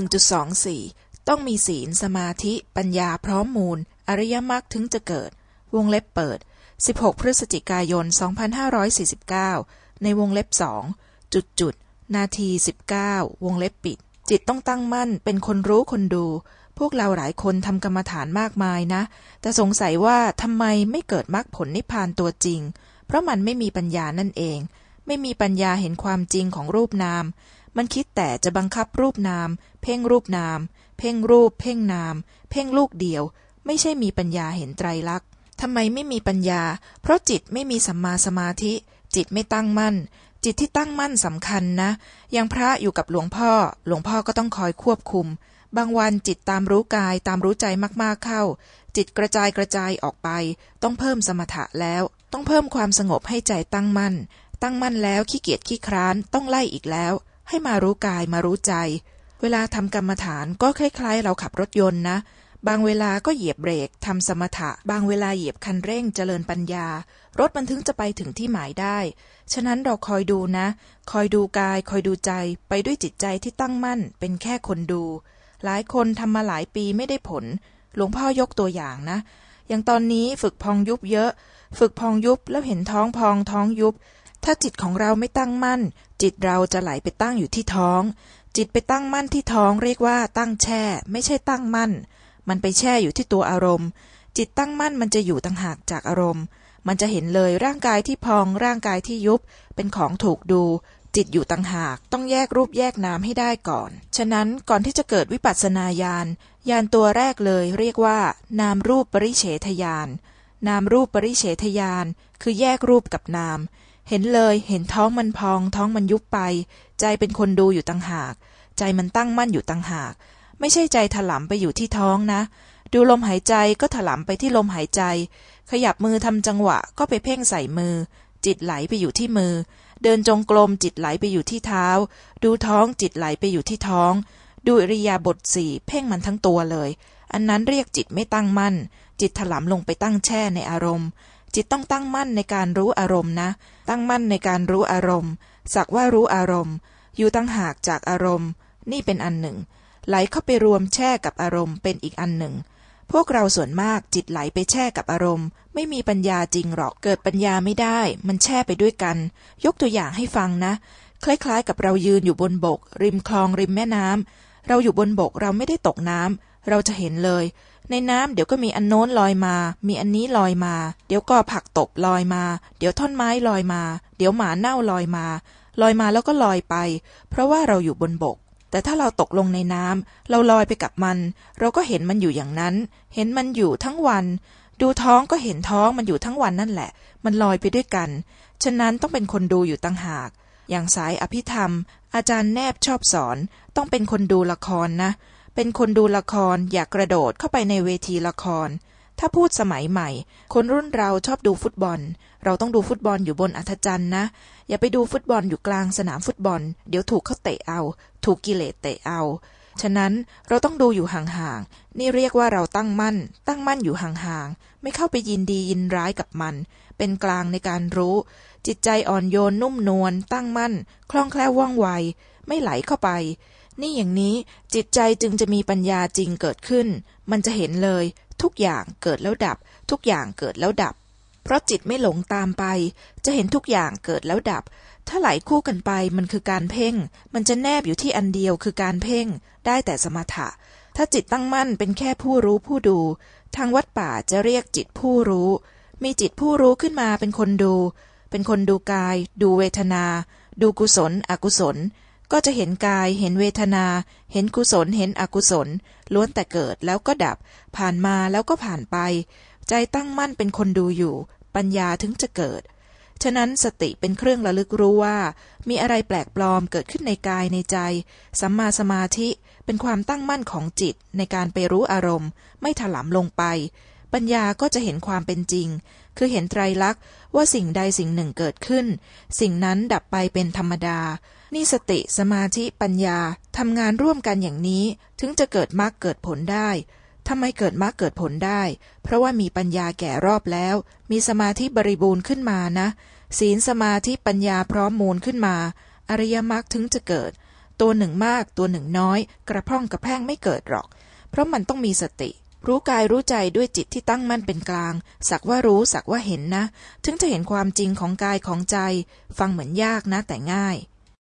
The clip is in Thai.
1.24 ต้องมีศีลสมาธิปัญญาพร้อมมูล อริยมรรคถึงจะเกิด วงเล็บเปิด 16 พฤศจิกายน 2549 ในวงเล็บสองจุดจุดนาที 19 วงเล็บปิด จิตต้องตั้งมั่นเป็นคนรู้คนดู พวกเราหลายคนทำกรรมฐานมากมายนะ แต่สงสัยว่าทำไมไม่เกิดมรรคผลนิพพานตัวจริง เพราะมันไม่มีปัญญานั่นเอง ไม่มีปัญญาเห็นความจริงของรูปนาม มันคิดแต่จะบังคับรูปนาม เพ่งรูปนาม เพ่งรูป เพ่งนาม เพ่งลูกเดียว ไม่ใช่มีปัญญาเห็นไตรลักษณ์ทำไมไม่มีปัญญา เพราะจิตไม่มีสัมมาสมาธิ จิตไม่ตั้งมั่น จิตที่ตั้งมั่นสำคัญนะ อย่างพระอยู่กับหลวงพ่อ หลวงพ่อก็ต้องคอยควบคุม บางวันจิตตามรู้กายตามรู้ใจมากๆเข้า จิตกระจายกระจายออกไป ต้องเพิ่มสมถะแล้ว ต้องเพิ่มความสงบให้ใจตั้งมั่น ตั้งมั่นแล้วขี้เกียจขี้คร้านต้องไล่อีกแล้ว ให้มารู้กายมารู้ใจ เวลาทำกรรมฐานก็คล้ายๆ เราขับรถยนต์นะ บางเวลาก็เหยียบเบรกทำสมถะ บางเวลาเหยียบคันเร่งเจริญปัญญา รถมันถึงจะไปถึงที่หมายได้ ฉะนั้นเราคอยดูนะ คอยดูกาย คอยดูใจ ไปด้วยจิตใจที่ตั้งมั่น เป็นแค่คนดู หลายคนทำมาหลายปีไม่ได้ผล หลวงพ่อยกตัวอย่างนะ อย่างตอนนี้ฝึกพองยุบเยอะ ฝึกพองยุบแล้วเห็นท้องพองท้องยุบ ถ้าจิตของเราไม่ตั้งมั่น จิตเราจะไหลไปตั้งอยู่ที่ท้อง จิตไปตั้งมั่นที่ท้องเรียกว่าตั้งแช่ ไม่ใช่ตั้งมั่น มันไปแช่อยู่ที่ตัวอารมณ์ จิตตั้งมั่นมันจะอยู่ต่างหากจากอารมณ์ มันจะเห็นเลยร่างกายที่พองร่างกายที่ยุบ เป็นของถูกดู จิตอยู่ต่างหากต้องแยกรูปแยกนามให้ได้ก่อน ฉะนั้นก่อนที่จะเกิดวิปัสสนาญาณญาณตัวแรกเลยเรียกว่า นามรูปปริเฉทญาณนามรูปปริเฉทญาณคือแยกรูปกับนาม เห็นเลยเห็นท้องมันพอง ท้องมันยุบไป ใจเป็นคนดูอยู่ต่างหาก ใจมันตั้งมั่นอยู่ต่างหาก ไม่ใช่ใจถลำไปอยู่ที่ท้องนะ ดูลมหายใจก็ถลำไปที่ลมหายใจ ขยับมือทำจังหวะก็ไปเพ่งใส่มือ จิตไหลไปอยู่ที่มือ เดินจงกรมจิตไหลไปอยู่ที่เท้า ดูท้องจิตไหลไปอยู่ที่ท้อง ดูอริยาบทสี่เพ่งมันทั้งตัวเลย อันนั้นเรียกจิตไม่ตั้งมั่น จิตถลำลงไปตั้งแช่ในอารมณ์ จิตต้องตั้งมั่นในการรู้อารมณ์นะ ตั้งมั่นในการรู้อารมณ์ สักว่ารู้อารมณ์ อยู่ตั้งหากจากอารมณ์ นี่เป็นอันหนึ่ง ไหลเข้าไปรวมแช่กับอารมณ์เป็นอีกอันหนึ่ง พวกเราส่วนมากจิตไหลไปแช่กับอารมณ์ ไม่มีปัญญาจริงหรอก เกิดปัญญาไม่ได้ มันแช่ไปด้วยกัน ยกตัวอย่างให้ฟังนะ คล้ายๆ กับเรายืนอยู่บนบก ริมคลองริมแม่น้ำเราอยู่บนบกเราไม่ได้ตกน้ำ เราจะเห็นเลย ในน้ำเดี๋ยวก็มีอันโน้นลอยมา มีอันนี้ลอยมา เดี๋ยวก็ผักตบลอยมา เดี๋ยวท่อนไม้ลอยมา เดี๋ยวหมาเน่าลอยมา ลอยมาแล้วก็ลอยไป เพราะว่าเราอยู่บนบก แต่ถ้าเราตกลงในน้ำเราลอยไปกับมัน เราก็เห็นมันอยู่อย่างนั้น เห็นมันอยู่ทั้งวัน ดูท้องก็เห็นท้องมันอยู่ทั้งวันนั่นแหละ มันลอยไปด้วยกัน ฉะนั้นต้องเป็นคนดูอยู่ตั้งหาก อย่างสายอภิธรรม อาจารย์แนบชอบสอน ต้องเป็นคนดูละครนะ เป็นคนดูละครอยากกระโดดเข้าไปในเวทีละคร ถ้าพูดสมัยใหม่ คนรุ่นเราชอบดูฟุตบอล เราต้องดูฟุตบอลอยู่บนอัธจันทร์นะ อย่าไปดูฟุตบอลอยู่กลางสนามฟุตบอล เดี๋ยวถูกเขาเตะเอา ถูกกิเลสเตะเอา ฉะนั้นเราต้องดูอยู่ห่างๆ นี่เรียกว่าเราตั้งมั่น ตั้งมั่นอยู่ห่างๆ ไม่เข้าไปยินดียินร้ายกับมัน เป็นกลางในการรู้ จิตใจอ่อนโยนนุ่มนวลตั้งมั่น คล่องแคล่วว่องไว ไม่ไหลเข้าไป นี่อย่างนี้จิตใจจึงจะมีปัญญาจริงเกิดขึ้น มันจะเห็นเลย ทุกอย่างเกิดแล้วดับ ทุกอย่างเกิดแล้วดับ เพราะจิตไม่หลงตามไป จะเห็นทุกอย่างเกิดแล้วดับ ถ้าไหลคู่กันไปมันคือการเพ่ง มันจะแนบอยู่ที่อันเดียวคือการเพ่ง ได้แต่สมถะ ถ้าจิตตั้งมั่นเป็นแค่ผู้รู้ผู้ดู ทางวัดป่าจะเรียกจิตผู้รู้ มีจิตผู้รู้ขึ้นมาเป็นคนดู เป็นคนดูกาย ดูเวทนา ดูกุศล อกุศล ก็จะเห็นกายเห็นเวทนา เห็นกุศลเห็นอกุศล ล้วนแต่เกิดแล้วก็ดับ ผ่านมาแล้วก็ผ่านไป ใจตั้งมั่นเป็นคนดูอยู่ ปัญญาถึงจะเกิด ฉะนั้นสติเป็นเครื่องระลึกรู้ว่า มีอะไรแปลกปลอมเกิดขึ้นในกายในใจ สัมมาสมาธิเป็นความตั้งมั่นของจิตในการไปรู้อารมณ์ ไม่ถลำลงไป ปัญญาก็จะเห็นความเป็นจริง คือเห็นไตรลักษณ์ว่าสิ่งใดสิ่งหนึ่งเกิดขึ้น สิ่งนั้นดับไปเป็นธรรมดา นี่สติสมาธิปัญญาทำงานร่วมกันอย่างนี้ ถึงจะเกิดมรรคเกิดผลได้ทำไมเกิดมรรคเกิดผลได้ เพราะว่ามีปัญญาแก่รอบแล้ว มีสมาธิบริบูรณ์ขึ้นมานะ ศีลสมาธิปัญญาพร้อมมูลขึ้นมา อริยมรรคถึงจะเกิด ตัวหนึ่งมากตัวหนึ่งน้อย กระพร่องกระแพงไม่เกิดหรอก เพราะมันต้องมีสติ รู้กายรู้ใจด้วยจิตที่ตั้งมั่นเป็นกลาง สักว่ารู้สักว่าเห็นนะ ถึงจะเห็นความจริงของกายของใจ ฟังเหมือนยากนะแต่ง่าย